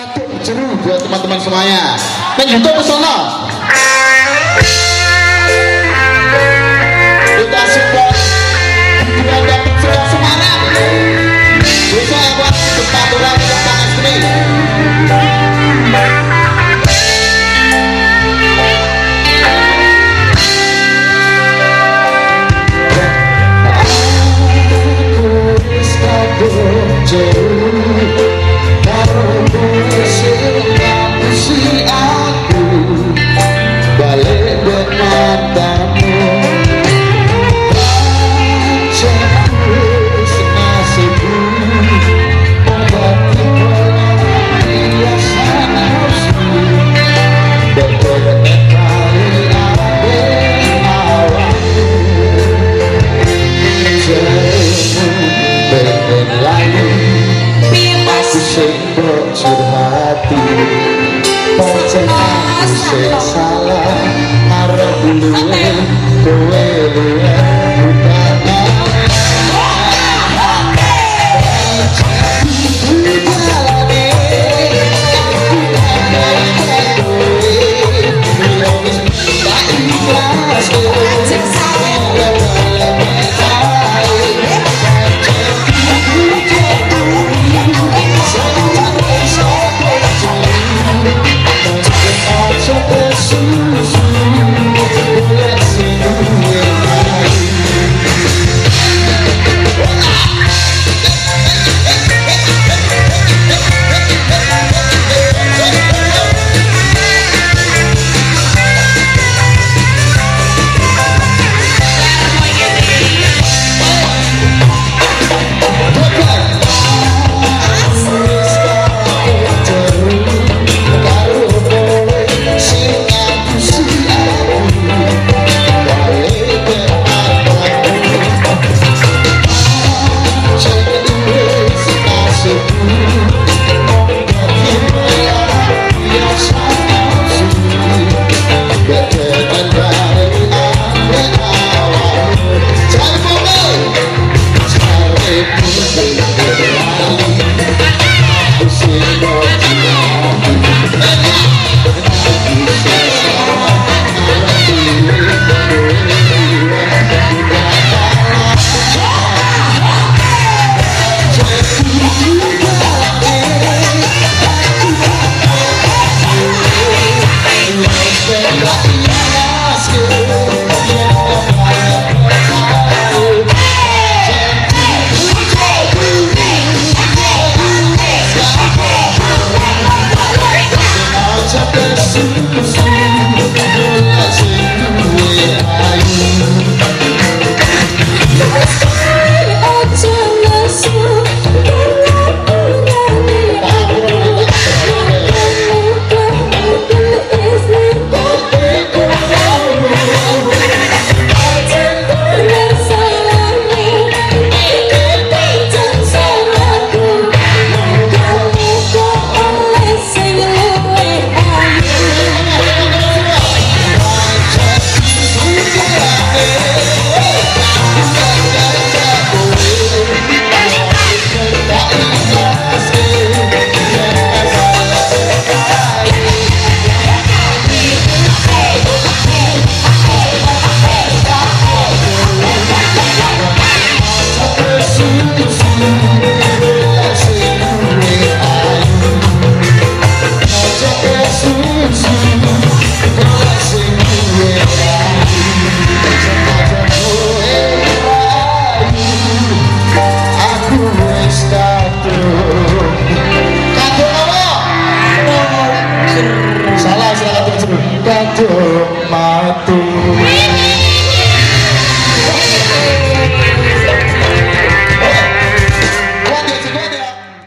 katuk jeru buat teman-teman semuanya. Nek YouTube pesono. sempok curhati pancen aku salah arep luwe kowe Yeah. Salah silakan terus. mati.